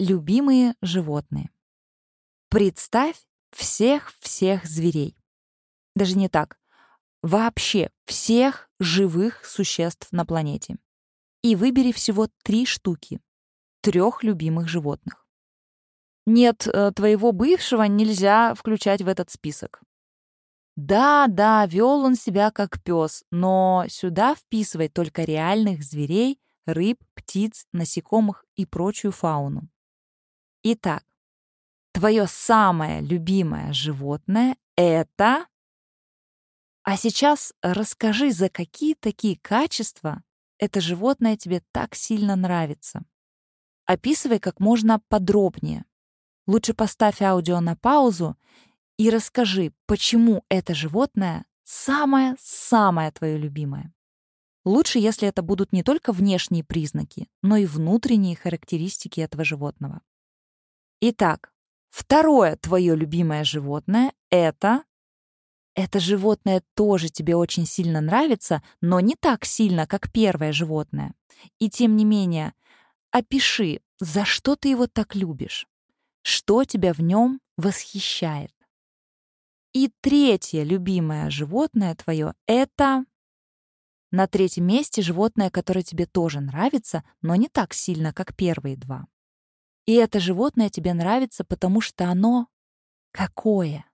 Любимые животные. Представь всех-всех зверей. Даже не так. Вообще всех живых существ на планете. И выбери всего три штуки. Трех любимых животных. Нет, э, твоего бывшего нельзя включать в этот список. Да, да, вел он себя как пес, но сюда вписывай только реальных зверей, рыб, птиц, насекомых и прочую фауну. Итак, твое самое любимое животное — это... А сейчас расскажи, за какие такие качества это животное тебе так сильно нравится. Описывай как можно подробнее. Лучше поставь аудио на паузу и расскажи, почему это животное самое-самое твое любимое. Лучше, если это будут не только внешние признаки, но и внутренние характеристики этого животного. Итак, второе твое любимое животное — это... Это животное тоже тебе очень сильно нравится, но не так сильно, как первое животное. И тем не менее, опиши, за что ты его так любишь, что тебя в нем восхищает. И третье любимое животное твое — это... На третьем месте животное, которое тебе тоже нравится, но не так сильно, как первые два. И это животное тебе нравится, потому что оно какое?